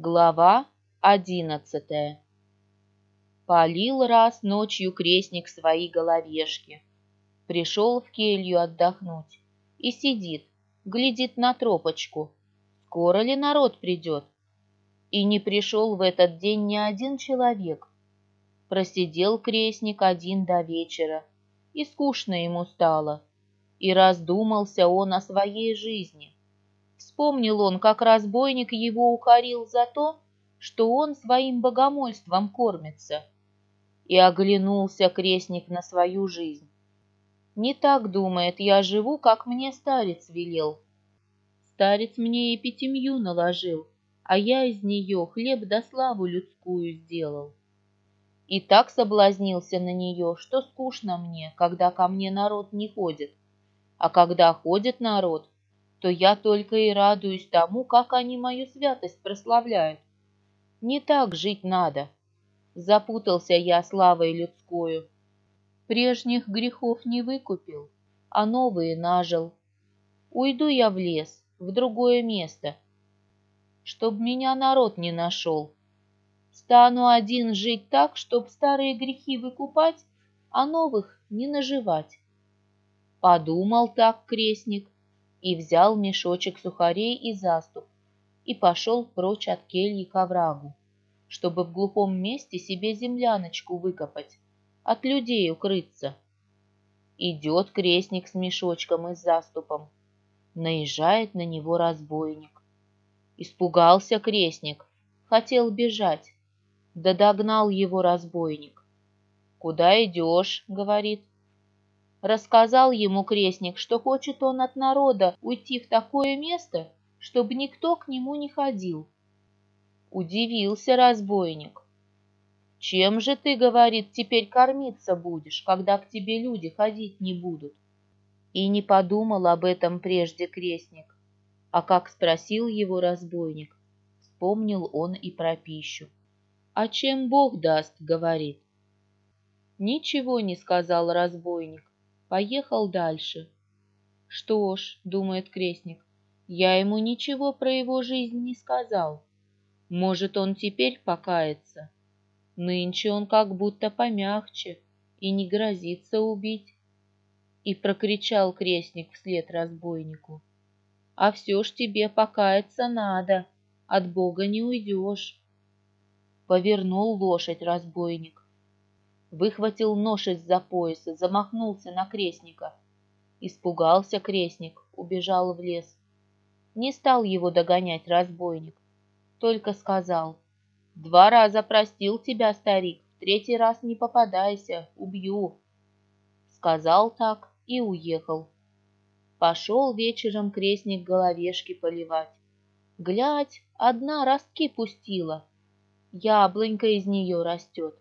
Глава одиннадцатая Полил раз ночью крестник свои головешки. Пришел в келью отдохнуть и сидит, глядит на тропочку. Скоро ли народ придет? И не пришел в этот день ни один человек. Просидел крестник один до вечера, и скучно ему стало. И раздумался он о своей жизни. Вспомнил он, как разбойник его укорил за то, что он своим богомольством кормится. И оглянулся крестник на свою жизнь. Не так думает, я живу, как мне старец велел. Старец мне эпитемью наложил, а я из нее хлеб да славу людскую сделал. И так соблазнился на нее, что скучно мне, когда ко мне народ не ходит. А когда ходит народ, то я только и радуюсь тому, как они мою святость прославляют. Не так жить надо. Запутался я славой людскую. Прежних грехов не выкупил, а новые нажил. Уйду я в лес, в другое место, чтоб меня народ не нашел. Стану один жить так, чтоб старые грехи выкупать, а новых не наживать. Подумал так крестник, и взял мешочек сухарей и заступ, и пошел прочь от кельи к оврагу, чтобы в глухом месте себе земляночку выкопать, от людей укрыться. Идет крестник с мешочком и заступом. Наезжает на него разбойник. Испугался крестник, хотел бежать, да догнал его разбойник. «Куда идешь?» — говорит. Рассказал ему крестник, что хочет он от народа уйти в такое место, чтобы никто к нему не ходил. Удивился разбойник. «Чем же ты, — говорит, — теперь кормиться будешь, когда к тебе люди ходить не будут?» И не подумал об этом прежде крестник, а как спросил его разбойник, вспомнил он и про пищу. «А чем Бог даст?» — говорит. Ничего не сказал разбойник, поехал дальше. Что ж, думает крестник, я ему ничего про его жизнь не сказал. Может, он теперь покается. Нынче он как будто помягче и не грозится убить. И прокричал крестник вслед разбойнику. А все ж тебе покаяться надо, от Бога не уйдешь. Повернул лошадь разбойник, выхватил нож из-за пояса, замахнулся на крестника. Испугался крестник, убежал в лес. Не стал его догонять разбойник, только сказал, «Два раза простил тебя, старик, третий раз не попадайся, убью». Сказал так и уехал. Пошел вечером крестник головешки поливать. Глядь, одна ростки пустила. Яблонька из нее растет.